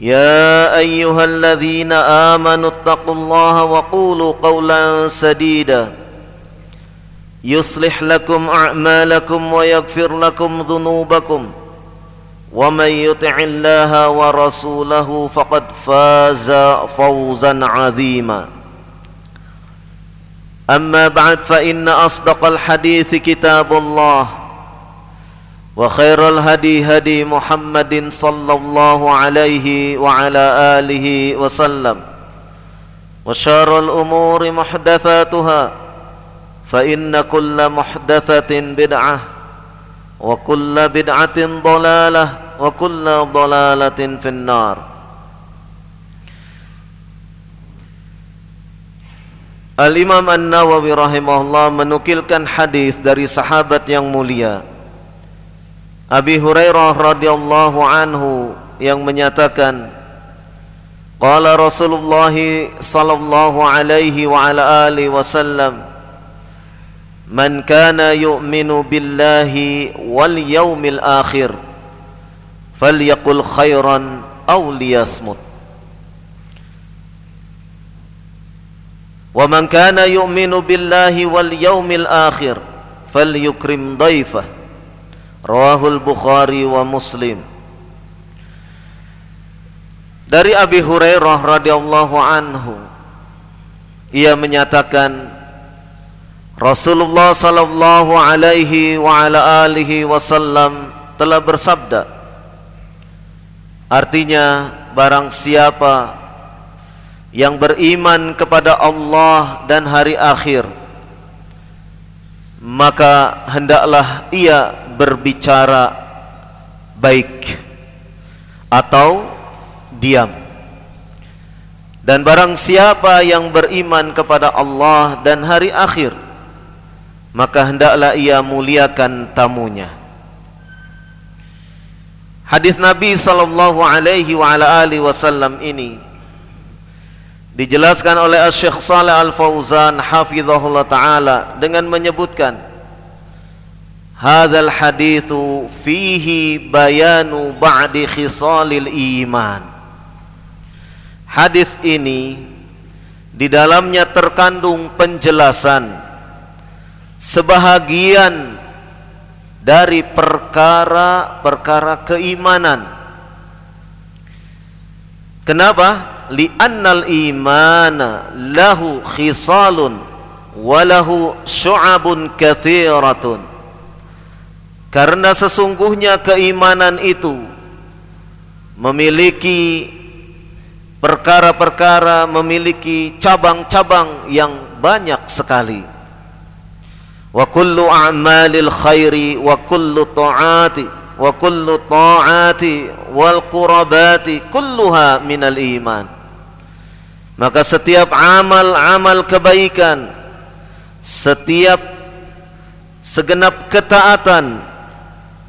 يا أيها الذين آمنوا اتقوا الله وقولوا قولا سديدا. يصلح لكم أعمالكم ويغفر لكم ذنوبكم. ومن يطع الله ورسوله فقد فاز فوزا عظيما. أما بعد فإن أصدق الحديث كتاب الله. وخير الهدي هدي محمد صلى الله عليه وعلى آله وسلم وشار الأمور محدثاتها فإن كل محدثة بدعة وكل بدعة ضلالة وكل ضلالة في النار Al-Imam An-Nawawi rahimahullah menukilkan hadis dari sahabat yang mulia Abi Hurairah radhiyallahu anhu yang menyatakan Qala Rasulullah sallallahu alaihi wa ala alihi wasallam Man kana yu'minu billahi wal yawmil akhir falyaqul khairan aw liyasmut Wa man kana yu'minu billahi wal yawmil akhir falyukrim dhaifah Rawahul Bukhari wa Muslim. Dari Abi Hurairah radhiyallahu anhu ia menyatakan Rasulullah sallallahu alaihi wa ala alihi wasallam telah bersabda Artinya barang siapa yang beriman kepada Allah dan hari akhir maka hendaklah ia berbicara baik atau diam. Dan barang siapa yang beriman kepada Allah dan hari akhir maka hendaklah ia muliakan tamunya. Hadis Nabi sallallahu alaihi wa ala alihi wasallam ini dijelaskan oleh Syekh Saleh Al Fauzan hafizahullah taala dengan menyebutkan hadzal hadithu fihi bayanu ba'di khisalil iman. Hadis ini di dalamnya terkandung penjelasan sebahagian dari perkara-perkara keimanan. Kenapa? Li'annal imana lahu khisalun wa lahu syu'abun kathiratun karena sesungguhnya keimanan itu memiliki perkara-perkara memiliki cabang-cabang yang banyak sekali. Wa kullu a'malil khairi wa kullu ta'ati wa kullu ta'ati wal qurabati kulluha minal iman. Maka setiap amal-amal kebaikan setiap segenap ketaatan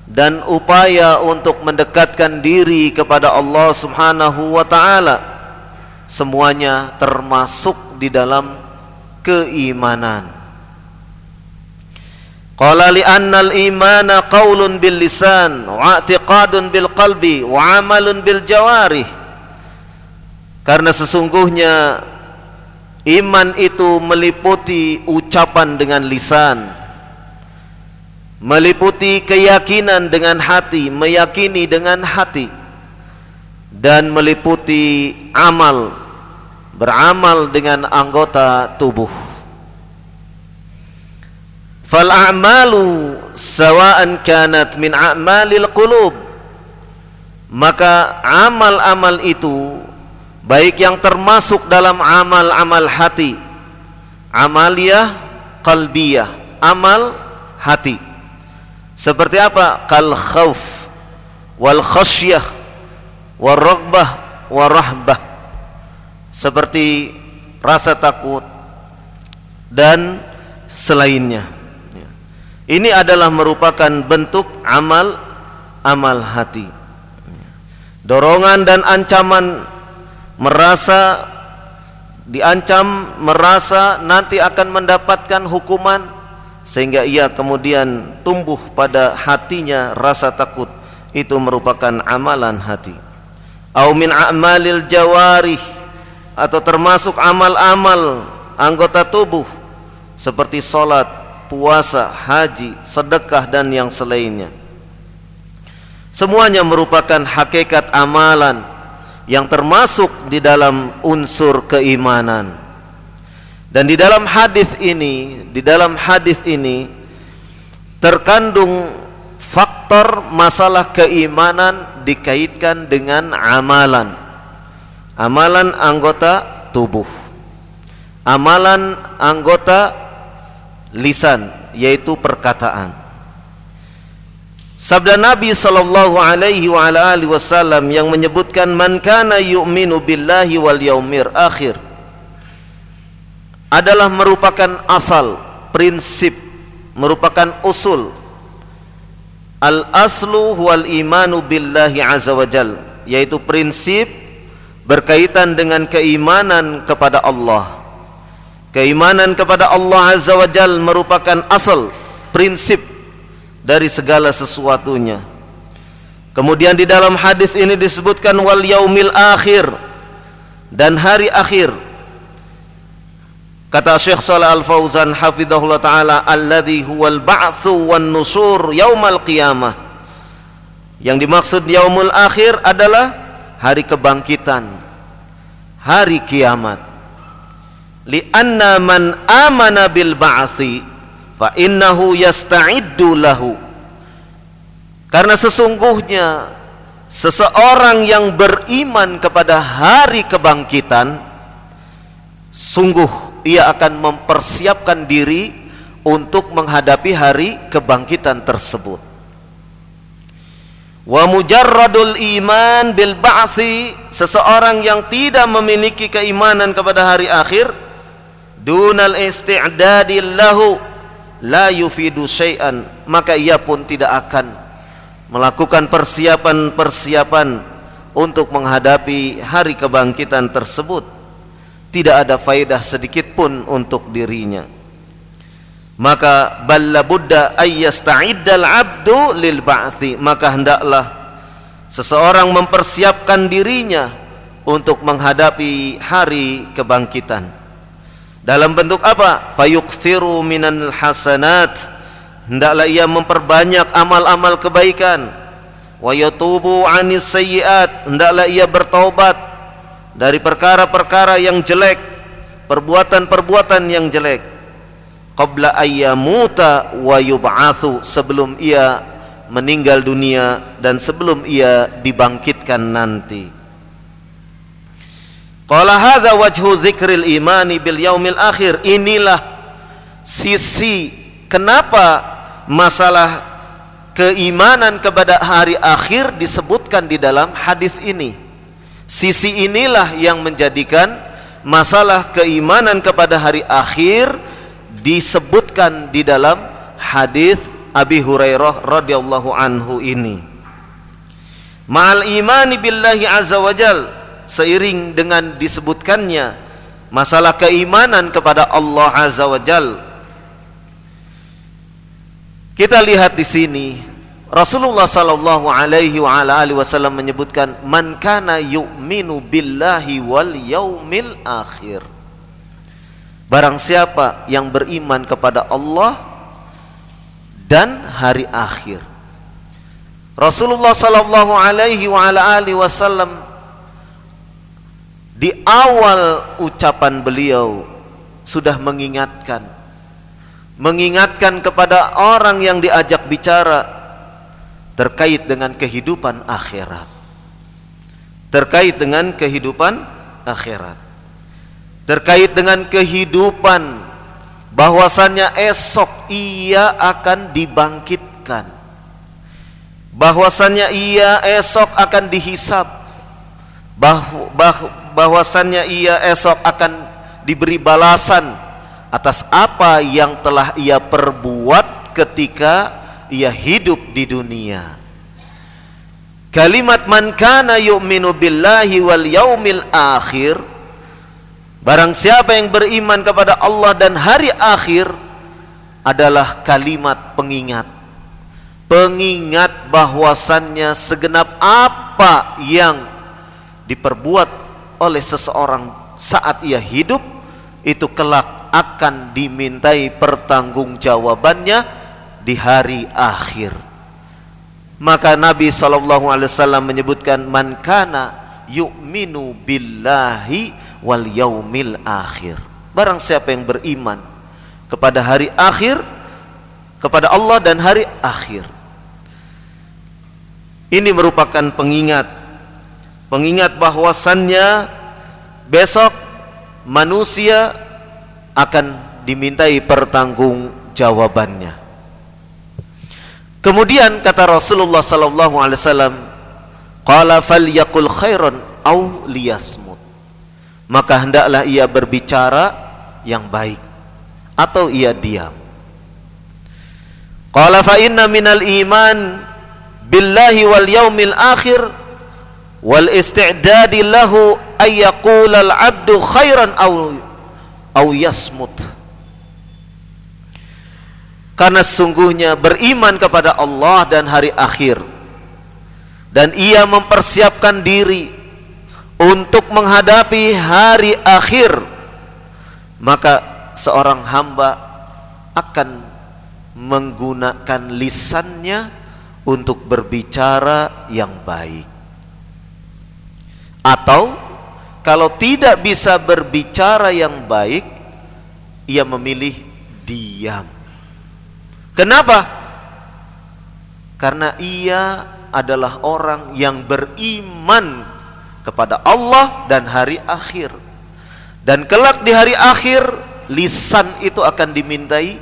dan upaya untuk mendekatkan diri kepada Allah Subhanahu wa taala semuanya termasuk di dalam keimanan Qala li anna al-imana qaulun bil lisan wa i'tiqadun bil qalbi wa amalun bil jawarih. Karena sesungguhnya iman itu meliputi ucapan dengan lisan, meliputi keyakinan dengan hati, meyakini dengan hati dan meliputi amal beramal dengan anggota tubuh. Fal a'malu sawa'an kanat min a'malil qulub maka amal-amal itu baik yang termasuk dalam amal-amal hati amaliyah qalbiyah amal hati seperti apa? Kal khauf wal khasyah wal raghbah wal rahbah. Seperti rasa takut dan selainnya. Ini adalah merupakan bentuk amal amal hati. Dorongan dan ancaman merasa diancam merasa nanti akan mendapatkan hukuman sehingga ia kemudian tumbuh pada hatinya rasa takut itu merupakan amalan hati. Au min a'malil jawarih atau termasuk amal-amal anggota tubuh seperti solat, puasa, haji, sedekah dan yang selainnya. Semuanya merupakan hakikat amalan yang termasuk di dalam unsur keimanan. Dan di dalam hadis ini, di dalam hadis ini terkandung faktor masalah keimanan dikaitkan dengan amalan. Amalan anggota tubuh. Amalan anggota lisan yaitu perkataan. Sabda Nabi sallallahu alaihi wa alihi wasallam yang menyebutkan man kana yu'minu billahi wal yaumir akhir adalah merupakan asal, prinsip, merupakan usul. Al aslu wal imanu billahi azza wajal yaitu prinsip berkaitan dengan keimanan kepada Allah Keimanan kepada Allah Azza wa Jal merupakan asal, prinsip dari segala sesuatunya. Kemudian di dalam hadis ini disebutkan wal yaumil akhir dan hari akhir. Kata Syekh Saleh Al Fauzan hafizahullah taala alladzi huwal ba'tsu wan nusur yaumal qiyamah. Yang dimaksud yaumul akhir adalah hari kebangkitan, hari kiamat li'anna man amana bil ba'thi fa innahu yasta'iddu lahu karena sesungguhnya seseorang yang beriman kepada hari kebangkitan sungguh ia akan mempersiapkan diri untuk menghadapi hari kebangkitan tersebut. Wa mujarradul iman bil ba'thi seseorang yang tidak memiliki keimanan kepada hari akhir dunal isti'dadi lahu la yufidu syai'an maka ia pun tidak akan melakukan persiapan-persiapan untuk menghadapi hari kebangkitan tersebut tidak ada faedah sedikit pun untuk dirinya. Maka balla budda ayyasta'iddal abdu lil ba'thi. Maka hendaklah seseorang mempersiapkan dirinya untuk menghadapi hari kebangkitan. Dalam bentuk apa? Fayukthiru minal hasanat. Hendaklah ia memperbanyak amal-amal kebaikan. Wa yatubu anis sayyiat. Hendaklah ia bertaubat dari perkara-perkara yang jelek perbuatan-perbuatan yang jelek qabla ayyamuta wa yub'atsu sebelum ia meninggal dunia dan sebelum ia dibangkitkan nanti Qala hadza wajhu dzikril imani bil yaumil akhir. Inilah sisi kenapa masalah keimanan kepada hari akhir disebutkan di dalam hadis ini. Sisi inilah yang menjadikan masalah keimanan kepada hari akhir disebutkan di dalam hadis Abi Hurairah radhiyallahu anhu ini. Ma'al imani billahi azza wajalla seiring dengan disebutkannya masalah keimanan kepada Allah Azza wa Jal Kita lihat di sini Rasulullah sallallahu alaihi wa ala alihi wasallam menyebutkan man kana yu'minu billahi wal yaumil akhir. Barang siapa yang beriman kepada Allah dan hari akhir. Rasulullah sallallahu alaihi wa ala alihi wasallam di awal ucapan beliau sudah mengingatkan mengingatkan kepada orang yang diajak bicara terkait dengan kehidupan akhirat. Terkait dengan kehidupan akhirat. Terkait dengan kehidupan bahwasannya esok ia akan dibangkitkan. Bahwasannya ia esok akan dihisap bah, bah, bahwasannya ia esok akan diberi balasan atas apa yang telah ia perbuat ketika ia hidup di dunia. Kalimat man kana yu'minu billahi wal yaumil akhir Barang siapa yang beriman kepada Allah dan hari akhir adalah kalimat pengingat. Pengingat bahwasannya segenap apa yang diperbuat oleh seseorang saat ia hidup itu kelak akan dimintai pertanggungjawabannya di hari akhir. Maka Nabi saw menyebutkan man kana yu'minu billahi wal yaumil akhir. Barang siapa yang beriman kepada hari akhir, kepada Allah dan hari akhir. Ini merupakan pengingat pengingat bahwasannya besok manusia akan dimintai pertanggungjawabannya. Kemudian kata Rasulullah sallallahu alaihi wasallam, qala falyakul khairan au liyasmut. Maka hendaklah ia berbicara yang baik atau ia diam. Qala fa inna minal iman billahi wal yaumil akhir wal isti'dadi lahu ay yaqula al abdu khairan au au yasmut karena sesungguhnya beriman kepada Allah dan hari akhir. Dan ia mempersiapkan diri untuk menghadapi hari akhir. Maka seorang hamba akan menggunakan lisannya untuk berbicara yang baik. Atau kalau tidak bisa berbicara yang baik ia memilih diam kenapa? Karena ia adalah orang yang beriman kepada Allah dan hari akhir. Dan kelak di hari akhir lisan itu akan dimintai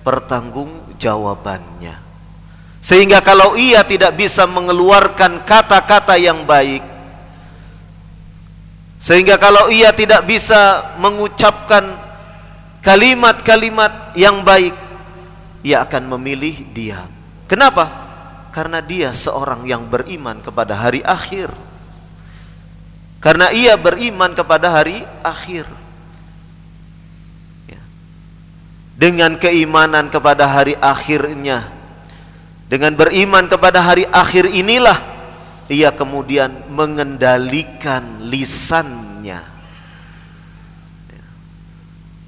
pertanggungjawabannya. Sehingga kalau ia tidak bisa mengeluarkan kata-kata yang baik sehingga kalau ia tidak bisa mengucapkan kalimat-kalimat yang baik, ia akan memilih diam. Kenapa? Karena dia seorang yang beriman kepada hari akhir. Karena ia beriman kepada hari akhir. Ya. Dengan keimanan kepada hari akhirnya, dengan beriman kepada hari akhir inilah ia kemudian mengendalikan lisannya.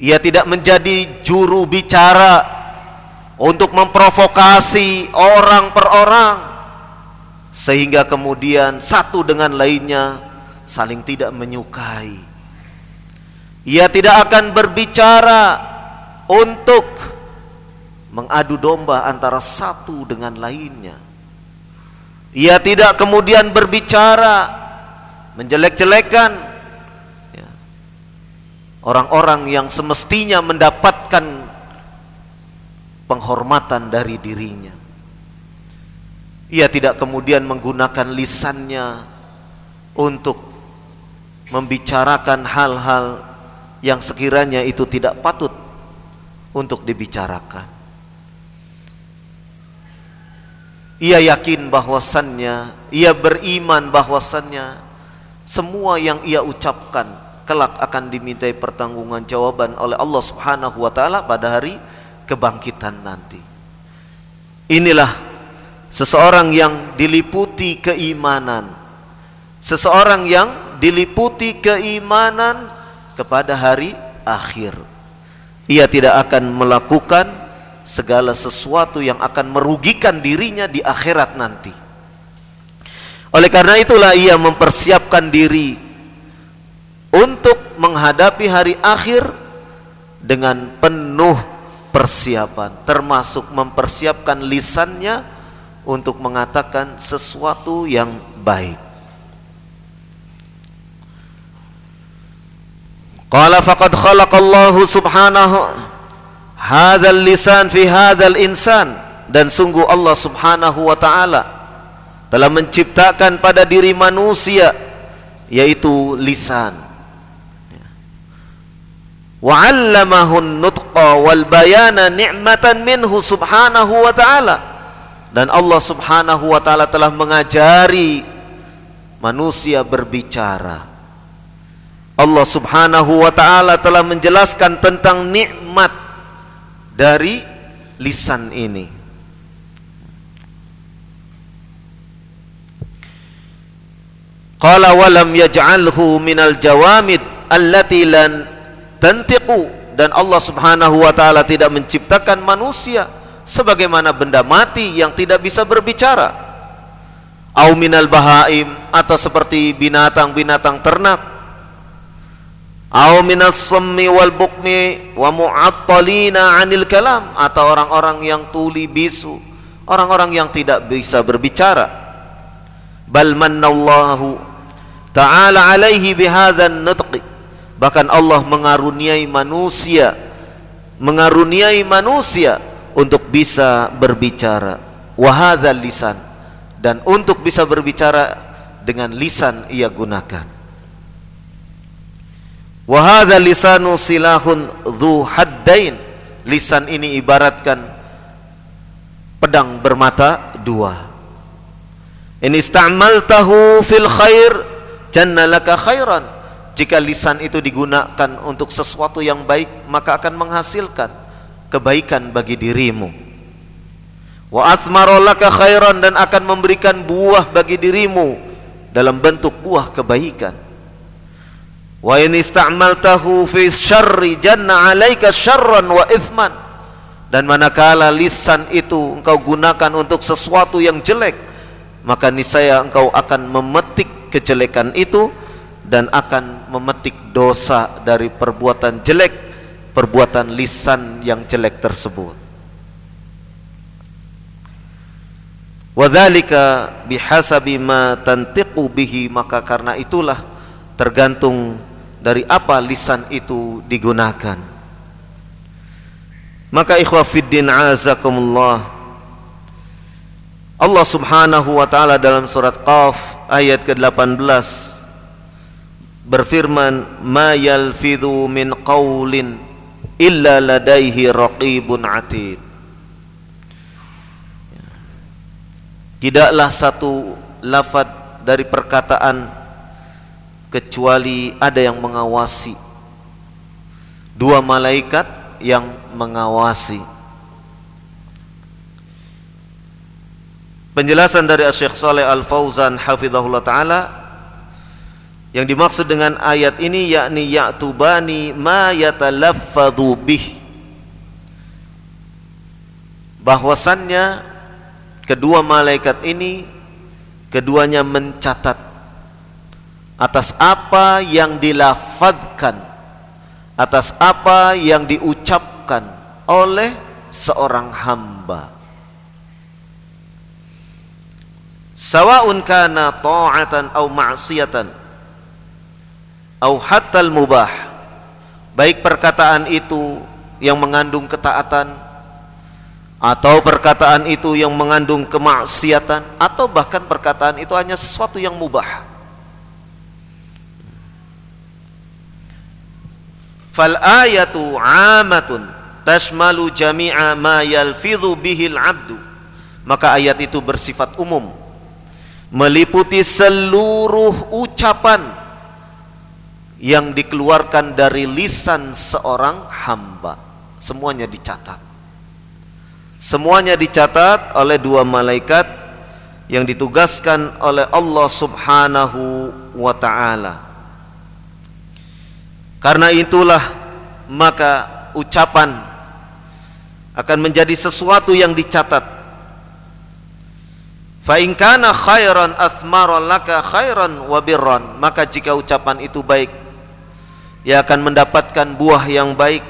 Ia tidak menjadi juru bicara untuk memprovokasi orang per orang sehingga kemudian satu dengan lainnya saling tidak menyukai. Ia tidak akan berbicara untuk mengadu domba antara satu dengan lainnya ia tidak kemudian berbicara menjelek-jelekan ya, orang-orang yang semestinya mendapatkan penghormatan dari dirinya. Ia tidak kemudian menggunakan lisannya untuk membicarakan hal-hal yang sekiranya itu tidak patut untuk dibicarakan. Ia yakin bahwasannya, ia beriman bahwasannya semua yang ia ucapkan kelak akan dimintai pertanggungan jawaban oleh Allah Subhanahu wa taala pada hari kebangkitan nanti. inilah seseorang yang diliputi keimanan. Seseorang yang diliputi keimanan kepada hari akhir. Ia tidak akan melakukan segala sesuatu yang akan merugikan dirinya di akhirat nanti. Oleh karena itulah ia mempersiapkan diri untuk menghadapi hari akhir dengan penuh persiapan termasuk mempersiapkan lisannya untuk mengatakan sesuatu yang baik. Qala faqad khalaqallahu subhanahu hadzal lisan fi hadzal insan. Dan sungguh Allah subhanahu wa taala telah menciptakan pada diri manusia yaitu lisan wa 'allamahu nutqa wal bayana ni'matan minhu subhanahu wa ta'ala. Dan Allah subhanahu wa ta'ala telah mengajari manusia berbicara. Allah subhanahu wa ta'ala telah menjelaskan tentang nikmat dari lisan ini. Qala walam yaj'alhu minal jawamid allati lan tantiqu dan Allah Subhanahu wa taala tidak menciptakan manusia sebagaimana benda mati yang tidak bisa berbicara. Au minal bahaim atau seperti binatang-binatang ternak. Au minas sammi wal bukmi wa mu'attalina 'anil kalam atau orang-orang yang tuli bisu, orang-orang yang tidak bisa berbicara. Bal mannallahu ta'ala alaihi bihadzan nutqi bahkan Allah mengaruniai manusia mengaruniai manusia untuk bisa berbicara. Wahadzal lisan. Dan untuk bisa berbicara dengan lisan ia gunakan. Wahadzal lisanu silahun dhu haddain. Lisan ini ibaratkan pedang bermata dua. In istamaltahu fil khair jannalaka khairan jika lisan itu digunakan untuk sesuatu yang baik maka akan menghasilkan kebaikan bagi dirimu. Wa athmarolaka khairan dan akan memberikan buah bagi dirimu dalam bentuk buah kebaikan. Wa in fi syarri janna 'alaika syarran wa ithman. Dan manakala lisan itu engkau gunakan untuk sesuatu yang jelek maka niscaya engkau akan memetik kejelekan itu dan akan memetik dosa dari perbuatan jelek, perbuatan lisan yang jelek tersebut. Wadzalika bihasabi ma tantiqu bihi maka karena itulah tergantung dari apa lisan itu digunakan. Maka ikhwah fiddin azakumullah Allah Subhanahu wa taala dalam surat Qaf ayat ke-18 berfirman ma yalfidhu min qaulin illa ladaihi raqibun atid. Tidaklah satu lafaz dari perkataan kecuali ada yang mengawasi. Dua malaikat yang mengawasi. Penjelasan dari Syekh Saleh Al-Fauzan hafizahullah taala yang dimaksud dengan ayat ini yakni ya'tubani ma yatalaffadhu bih. Bahwasannya kedua malaikat ini keduanya mencatat atas apa yang dilafadkan atas apa yang diucapkan oleh seorang hamba. Sawa'un kana ta'atan au ma'siyatan au hatta mubah. Baik perkataan itu yang mengandung ketaatan atau perkataan itu yang mengandung kemaksiatan atau bahkan perkataan itu hanya sesuatu yang mubah. Fal ayatu amatun tashmalu jami'a ma yalfidhu bihil abdu. Maka ayat itu bersifat umum meliputi seluruh ucapan yang dikeluarkan dari lisan seorang hamba. Semuanya dicatat. Semuanya dicatat oleh dua malaikat yang ditugaskan oleh Allah Subhanahu wa taala. Karena itulah maka ucapan akan menjadi sesuatu yang dicatat. Fa in kana khairan laka khairan wa birran, maka jika ucapan itu baik, ia akan mendapatkan buah yang baik.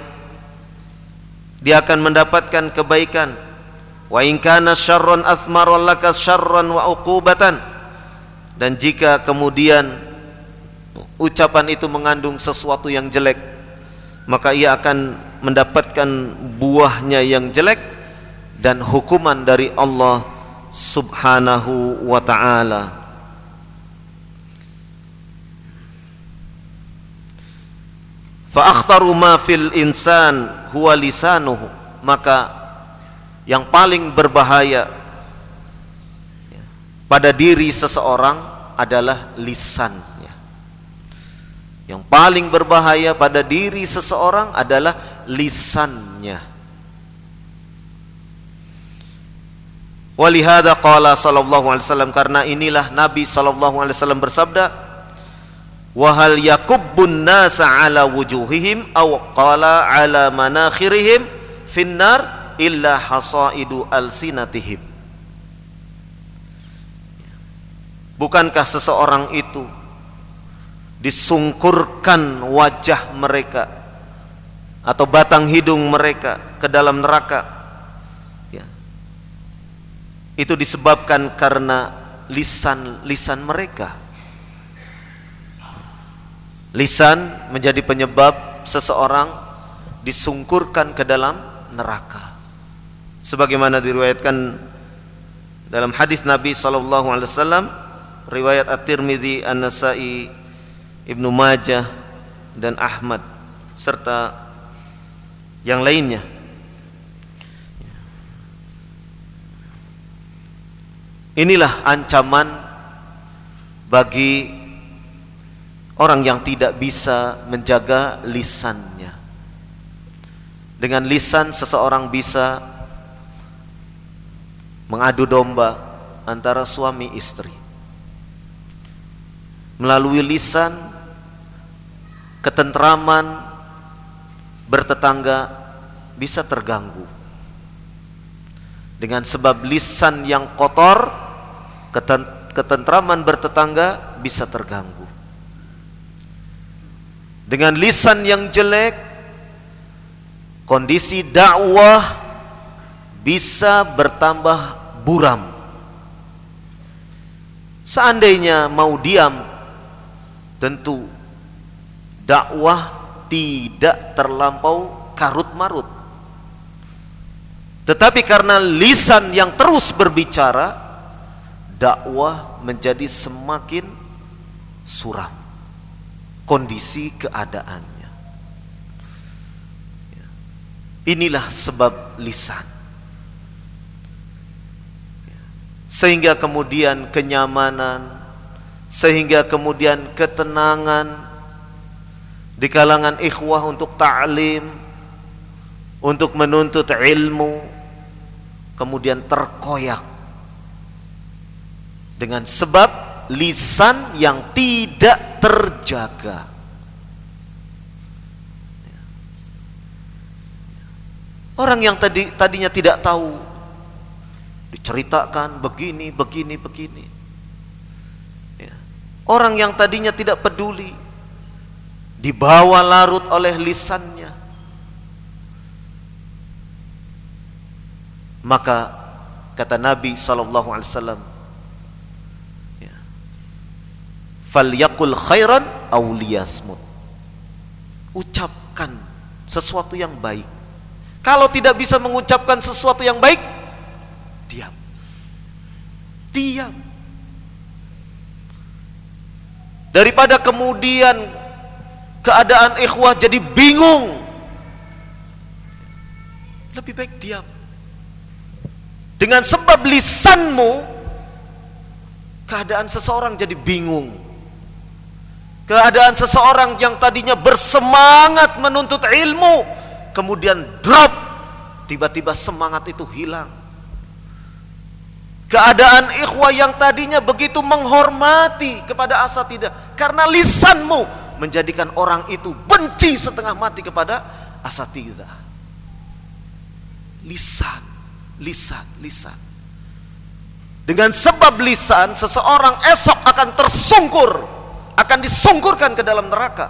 Dia akan mendapatkan kebaikan. Wa in kana syarran athmara laka wa uqubatan. Dan jika kemudian ucapan itu mengandung sesuatu yang jelek maka ia akan mendapatkan buahnya yang jelek dan hukuman dari Allah Subhanahu wa taala fa akhtaru ma fil insan huwa lisanuhu maka yang paling berbahaya pada diri seseorang adalah lisan yang paling berbahaya pada diri seseorang adalah lisannya. Walihada qala sallallahu alaihi wasallam karena inilah Nabi sallallahu alaihi wasallam bersabda Wahal yakubbun nasa ala wujuhihim aw qala ala manakhirihim finnar illa hasaidu alsinatihim. Bukankah seseorang itu disungkurkan wajah mereka atau batang hidung mereka ke dalam neraka? Ya. itu disebabkan karena lisan lisan mereka lisan menjadi penyebab seseorang disungkurkan ke dalam neraka. Sebagaimana diriwayatkan dalam hadis Nabi sallallahu alaihi wasallam riwayat At-Tirmidzi, An-Nasa'i Ibnu Majah dan Ahmad serta yang lainnya. Inilah ancaman bagi orang yang tidak bisa menjaga lisannya. Dengan lisan seseorang bisa mengadu domba antara suami istri. Melalui lisan ketentraman bertetangga bisa terganggu dengan sebab lisan yang kotor ketentraman bertetangga bisa terganggu dengan lisan yang jelek kondisi dakwah bisa bertambah buram. Seandainya mau diam tentu dakwah tidak terlampau karut marut tetapi karena lisan yang terus berbicara dakwah menjadi semakin suram kondisi keadaannya. Inilah sebab lisan. Sehingga kemudian kenyamanan sehingga kemudian ketenangan di kalangan ikhwah untuk ta'lim untuk menuntut ilmu kemudian terkoyak dengan sebab lisan yang tidak terjaga. Orang yang tadi tadinya tidak tahu diceritakan begini begini begini. Ya. orang yang tadinya tidak peduli dibawa larut oleh lisannya. Maka kata Nabi wasallam ya, falyakul khairan aw liyasmut. Ucapkan sesuatu yang baik. Kalau tidak bisa mengucapkan sesuatu yang baik diam. Diam. Daripada kemudian keadaan ikhwah jadi bingung lebih baik diam. Dengan sebab lisanmu keadaan seseorang jadi bingung keadaan seseorang yang tadinya bersemangat menuntut ilmu kemudian drop tiba-tiba semangat itu hilang. Keadaan ikhwah yang tadinya begitu menghormati kepada asatidah karena lisanmu menjadikan orang itu benci setengah mati kepada asatidah. Lisan, lisan, lisan. Dengan sebab lisan seseorang esok akan tersungkur, akan disungkurkan ke dalam neraka.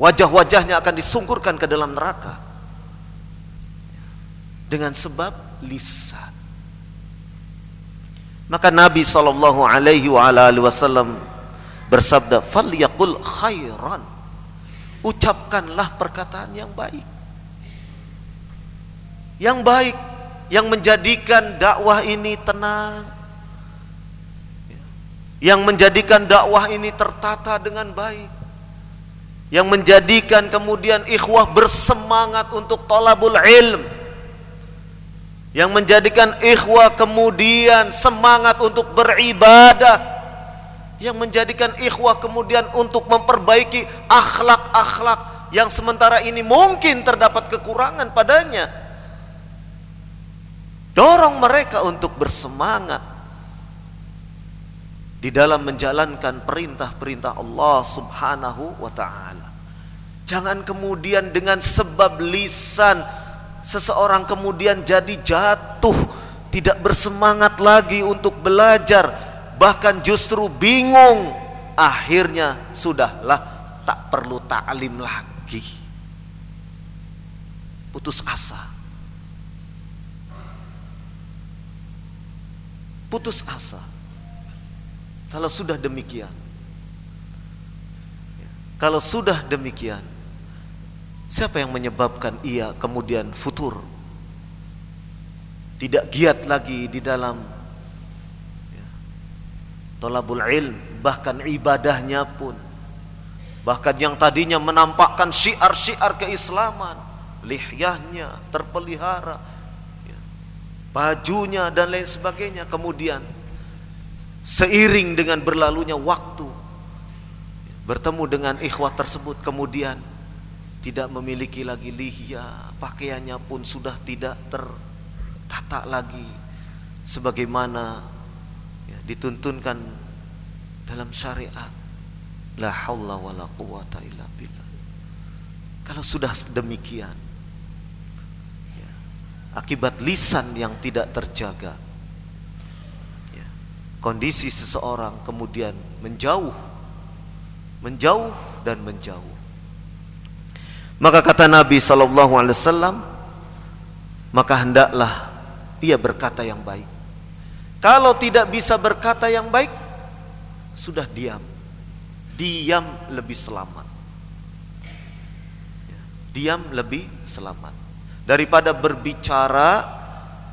Wajah-wajahnya akan disungkurkan ke dalam neraka. Dengan sebab lisan. Maka Nabi sallallahu alaihi wasallam bersabda, "Falyaqul khairan." Ucapkanlah perkataan yang baik. Yang baik yang menjadikan dakwah ini tenang. Yang menjadikan dakwah ini tertata dengan baik. Yang menjadikan kemudian ikhwah bersemangat untuk tolabul ilm. Yang menjadikan ikhwah kemudian semangat untuk beribadah. Yang menjadikan ikhwah kemudian untuk memperbaiki akhlak-akhlak yang sementara ini mungkin terdapat kekurangan padanya. Dorong mereka untuk bersemangat di dalam menjalankan perintah-perintah Allah Subhanahu wa taala jangan kemudian dengan sebab lisan seseorang kemudian jadi jatuh, tidak bersemangat lagi untuk belajar, bahkan justru bingung. Akhirnya sudahlah tak perlu taklim lagi. Putus asa. Putus asa. Kalau sudah demikian, kalau sudah demikian, Siapa yang menyebabkan ia kemudian futur? Tidak giat lagi di dalam ya, tolabul ilm, bahkan ibadahnya pun. Bahkan yang tadinya menampakkan syiar-syiar keislaman, lihyahnya terpelihara, ya, bajunya dan lain sebagainya. Kemudian seiring dengan berlalunya waktu, bertemu dengan ikhwah tersebut, kemudian tidak memiliki lagi lihya, pakaiannya pun sudah tidak tertata lagi sebagaimana ya, dituntunkan dalam syariat. La haula wala quwata illa billah. Kalau sudah demikian, ya, akibat lisan yang tidak terjaga, kondisi seseorang kemudian menjauh, menjauh dan menjauh maka kata Nabi wasallam, maka hendaklah ia berkata yang baik. Kalau tidak bisa berkata yang baik, sudah diam. Diam lebih selamat. Diam lebih selamat daripada berbicara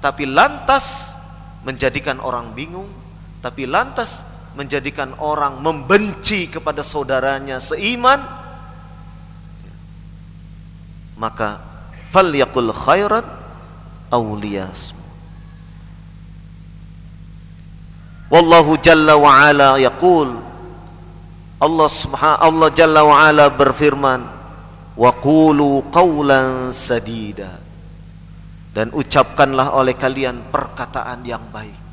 tapi lantas menjadikan orang bingung, tapi lantas menjadikan orang membenci kepada saudaranya seiman maka falyakul khairan aw liyasmut. Wallahu jalla wa ala yaqul Allah subhanahu Allah jalla wa ala berfirman wa qulu qawlan sadida. Dan ucapkanlah oleh kalian perkataan yang baik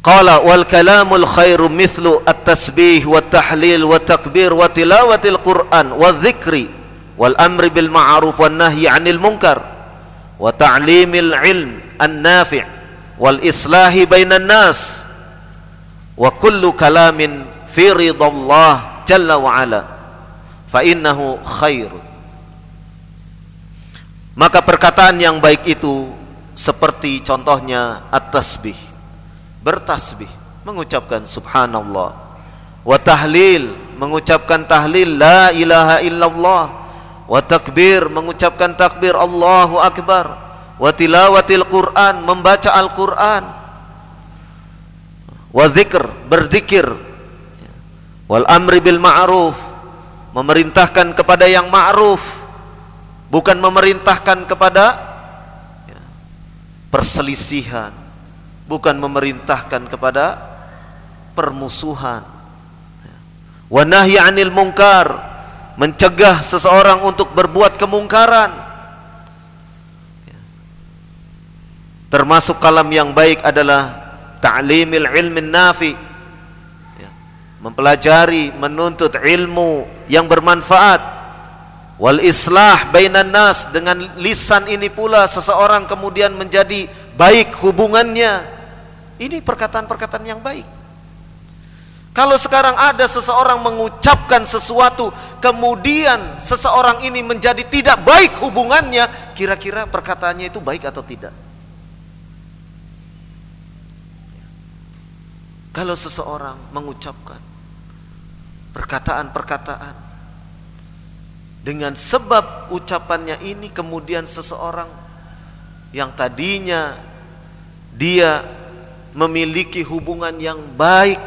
Qala wal kalamul khairu mithlu at-tasbih wa tahlil wa takbir wa tilawatil Qur'an wa dzikri wal amri bil ma'ruf wan nahyi 'anil munkar wa ta'limil ilm an-nafi' wal islahi bainan nas wa kullu kalamin fi ridallah jalla wa ala fa innahu khair. Maka perkataan yang baik itu seperti contohnya at-tasbih bertasbih mengucapkan subhanallah. Wa tahlil mengucapkan tahlil la ilaha illallah. Wa takbir mengucapkan takbir Allahu akbar. Wa tilawatil Quran membaca Al-Quran. Wa zikr berzikir. Wal amri bil ma'ruf memerintahkan kepada yang ma'ruf. Bukan memerintahkan kepada perselisihan bukan memerintahkan kepada permusuhan wa nahyi 'anil munkar mencegah seseorang untuk berbuat kemungkaran. Termasuk kalam yang baik adalah ta'limil ilmin nafi. Mempelajari, menuntut ilmu yang bermanfaat. Wal islah bainan nas dengan lisan ini pula seseorang kemudian menjadi baik hubungannya. Ini perkataan-perkataan yang baik. Kalau sekarang ada seseorang mengucapkan sesuatu, kemudian seseorang ini menjadi tidak baik hubungannya, kira-kira perkataannya itu baik atau tidak? Kalau seseorang mengucapkan perkataan-perkataan dengan sebab ucapannya ini, kemudian seseorang yang tadinya dia memiliki hubungan yang baik.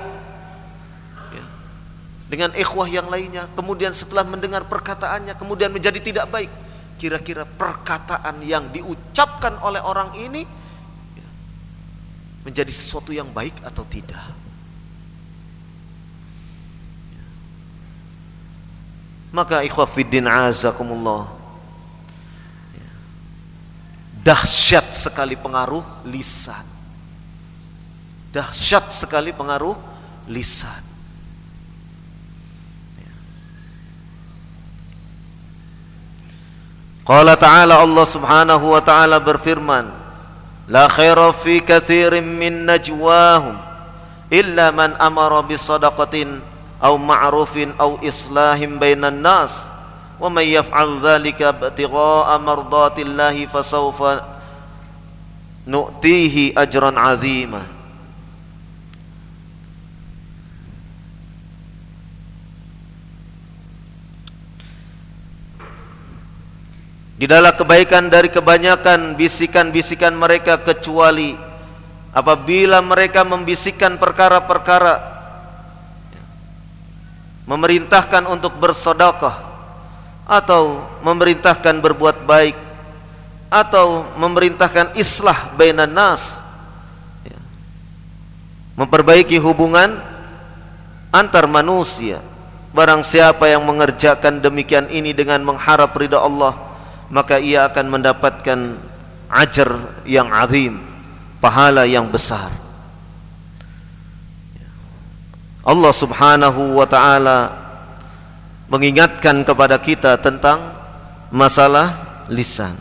Dengan ikhwah yang lainnya kemudian setelah mendengar perkataannya kemudian menjadi tidak baik. Kira-kira perkataan yang diucapkan oleh orang ini menjadi sesuatu yang baik atau tidak? Maka ikhwah fiddin azakumullah dahsyat sekali pengaruh lisan dahsyat sekali pengaruh lisan. Qala ta'ala Allah subhanahu wa ta'ala berfirman La khaira fi kathirin min najwahum Illa man amara bisadaqatin Au ma'rufin au islahim bainan nas Wa man yaf'al dhalika batiga'a mardatillahi Fasawfa nu'tihi ajran azimah Tidaklah kebaikan dari kebanyakan bisikan-bisikan mereka kecuali apabila mereka membisikkan perkara-perkara memerintahkan untuk bersedekah atau memerintahkan berbuat baik atau memerintahkan islah bainan nas memperbaiki hubungan antar manusia. Barang siapa yang mengerjakan demikian ini dengan mengharap ridha Allah maka ia akan mendapatkan ajar yang azim pahala yang besar. Allah subhanahu wa ta'ala mengingatkan kepada kita tentang masalah lisan.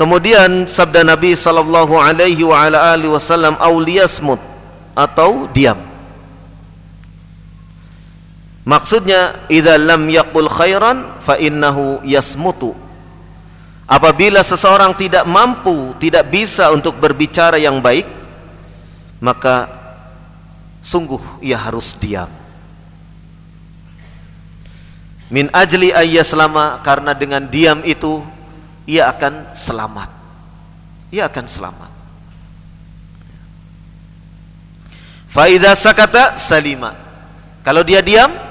Kemudian sabda Nabi sallallahu alaihi wa ala alihi wasallam auliyasmut atau diam Maksudnya idza lam yaqul khairan fa innahu yasmutu. Apabila seseorang tidak mampu, tidak bisa untuk berbicara yang baik, maka sungguh ia harus diam. Min ajli selama karena dengan diam itu ia akan selamat. Ia akan selamat. Faida sakata salima. Kalau dia diam,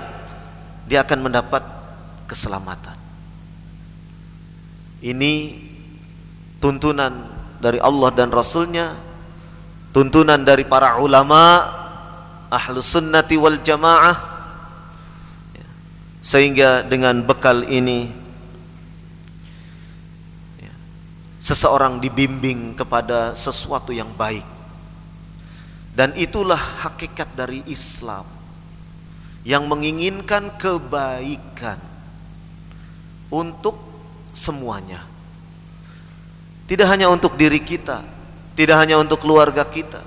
dia akan mendapat keselamatan. Ini tuntunan dari Allah dan Rasulnya, tuntunan dari para ulama, ahlu sunnati wal jamaah, sehingga dengan bekal ini seseorang dibimbing kepada sesuatu yang baik. Dan itulah hakikat dari Islam yang menginginkan kebaikan untuk semuanya. Tidak hanya untuk diri kita, tidak hanya untuk keluarga kita,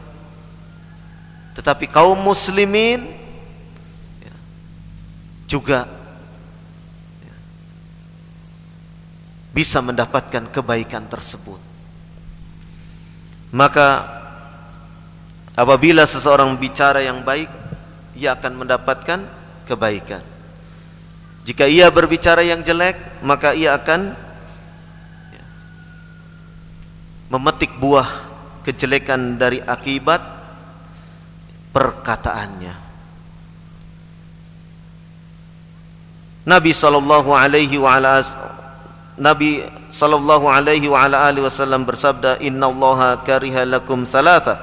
tetapi kaum muslimin ya, juga ya, bisa mendapatkan kebaikan tersebut. Maka apabila seseorang bicara yang baik, ia akan mendapatkan kebaikan. Jika ia berbicara yang jelek, maka ia akan ya, memetik buah kejelekan dari akibat perkataannya. Nabi sallallahu alaihi wa ala Nabi sallallahu alaihi wa ala alihi wasallam bersabda, "Innallaha kariha lakum thalatha."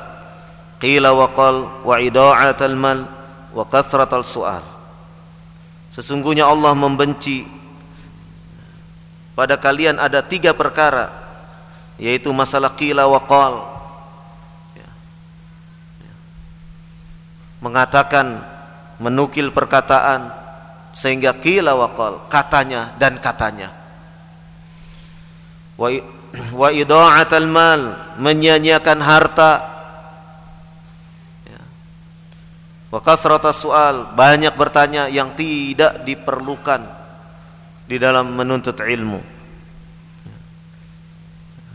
Qila wa qal wa ida'atal mal wa kathratal su'al. Sesungguhnya Allah membenci. Pada kalian ada tiga perkara yaitu masalah qila wa qal. Ya. Ya. mengatakan menukil perkataan sehingga qila wa qal katanya dan katanya. Wa wa ida'atal mal menyanyiakan harta wa kathratas soal banyak bertanya yang tidak diperlukan di dalam menuntut ilmu.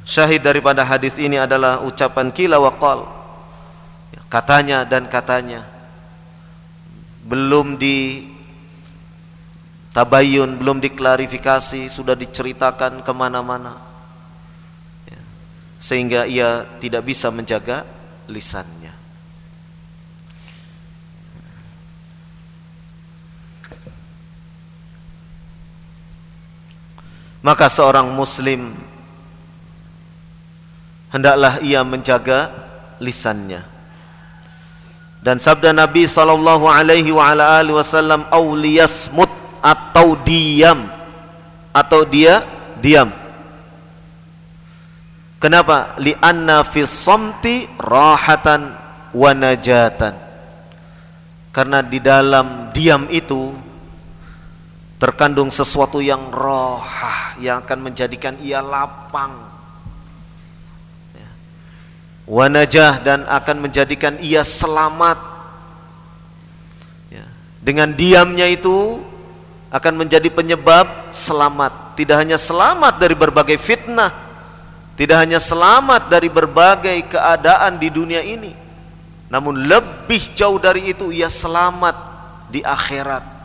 Syahid daripada hadis ini adalah ucapan kila wa qal. Ya, katanya dan katanya. Belum di tabayun belum diklarifikasi sudah diceritakan ke mana-mana. Sehingga ia tidak bisa menjaga lisannya. Maka seorang muslim hendaklah ia menjaga lisannya. Dan sabda Nabi sallallahu alaihi wa ala alihi wasallam auliyasmut atau diam atau dia diam Kenapa? Li'anna fi samti rahatan wa najatan. Karena di dalam diam itu terkandung sesuatu yang rohah yang akan menjadikan ia lapang. Ya. Wa najah dan akan menjadikan ia selamat. Ya. Dengan diamnya itu akan menjadi penyebab selamat. Tidak hanya selamat dari berbagai fitnah, tidak hanya selamat dari berbagai keadaan di dunia ini, namun lebih jauh dari itu ia selamat di akhirat.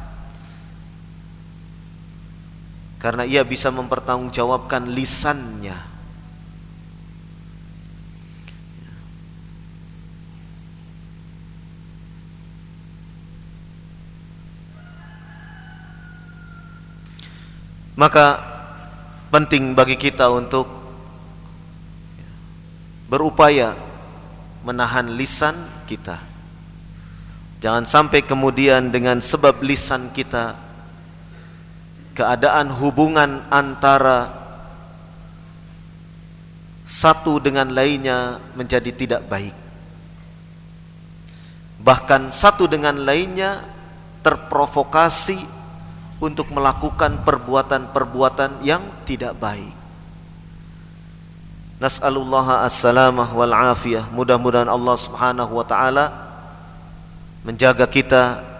Karena ia bisa mempertanggungjawabkan lisannya. Maka penting bagi kita untuk berupaya menahan lisan kita. Jangan sampai kemudian dengan sebab lisan kita keadaan hubungan antara satu dengan lainnya menjadi tidak baik. Bahkan satu dengan lainnya terprovokasi untuk melakukan perbuatan-perbuatan yang tidak baik. Nas'alullah as-salamah wal afiyah. Mudah-mudahan Allah Subhanahu wa taala menjaga kita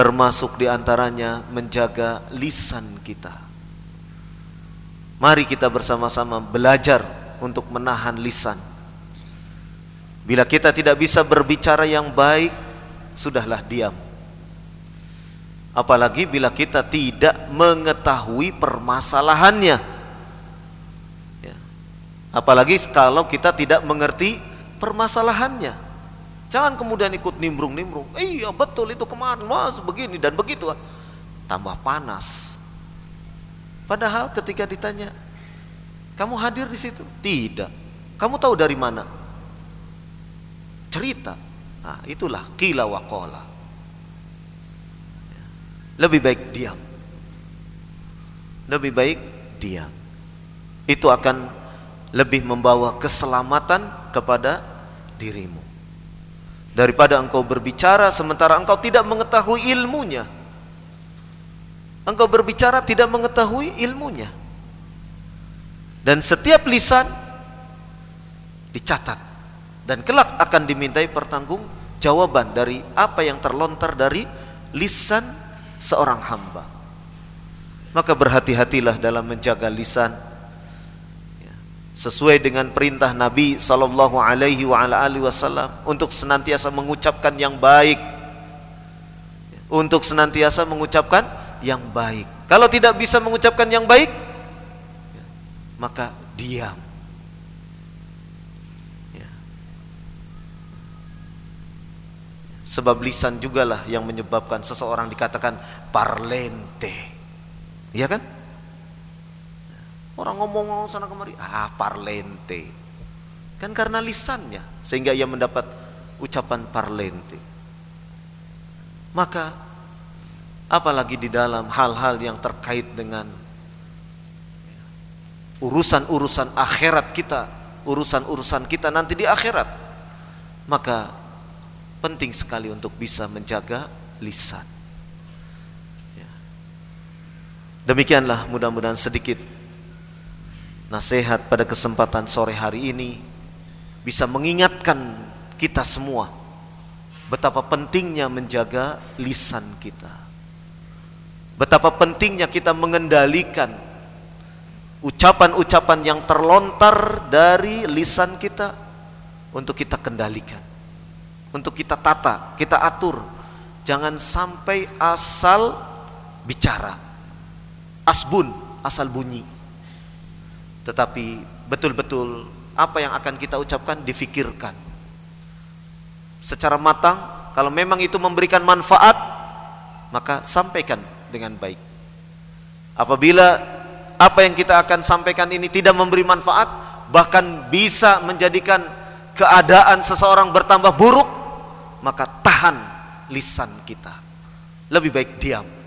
termasuk di antaranya menjaga lisan kita. Mari kita bersama-sama belajar untuk menahan lisan. Bila kita tidak bisa berbicara yang baik, sudahlah diam. Apalagi bila kita tidak mengetahui permasalahannya. Apalagi kalau kita tidak mengerti permasalahannya. Jangan kemudian ikut nimbrung-nimbrung. Iya betul itu kemarin mas begini dan begitu. Tambah panas. Padahal ketika ditanya, kamu hadir di situ? Tidak. Kamu tahu dari mana? Cerita. Nah, itulah kila wakola. Lebih baik diam. Lebih baik diam. Itu akan lebih membawa keselamatan kepada dirimu daripada engkau berbicara sementara engkau tidak mengetahui ilmunya. Engkau berbicara tidak mengetahui ilmunya. Dan setiap lisan dicatat. Dan kelak akan dimintai pertanggung jawaban dari apa yang terlontar dari lisan seorang hamba. Maka berhati-hatilah dalam menjaga lisan sesuai dengan perintah Nabi sallallahu alaihi wa ala alihi wasallam untuk senantiasa mengucapkan yang baik. Untuk senantiasa mengucapkan yang baik. Kalau tidak bisa mengucapkan yang baik maka diam. Ya. sebab lisan jugalah yang menyebabkan seseorang dikatakan parlente. Ya kan Orang ngomong sana kemari, ah parlente. Kan karena lisannya sehingga ia mendapat ucapan parlente. Maka apalagi di dalam hal-hal yang terkait dengan urusan-urusan akhirat kita, urusan-urusan kita nanti di akhirat. Maka penting sekali untuk bisa menjaga lisan. Ya. Demikianlah mudah-mudahan sedikit nasihat pada kesempatan sore hari ini bisa mengingatkan kita semua betapa pentingnya menjaga lisan kita. Betapa pentingnya kita mengendalikan ucapan-ucapan yang terlontar dari lisan kita untuk kita kendalikan, untuk kita tata, kita atur. Jangan sampai asal bicara, asbun, asal bunyi. Tetapi betul-betul apa yang akan kita ucapkan difikirkan secara matang. Kalau memang itu memberikan manfaat, maka sampaikan dengan baik. Apabila apa yang kita akan sampaikan ini tidak memberi manfaat bahkan bisa menjadikan keadaan seseorang bertambah buruk maka tahan lisan kita lebih baik diam.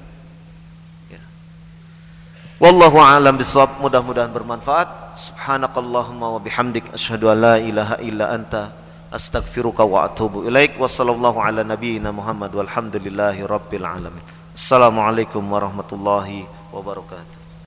Wallahu alam bisawab mudah-mudahan bermanfaat. Subhanakallahumma wa bihamdik. Asyhadu an la ilaha illa anta. Astaghfiruka wa atubu ilaik. Wa sallallahu ala nabiyyina muhammad walhamdulillahi rabbil alamin. Assalamualaikum warahmatullahi wabarakatuh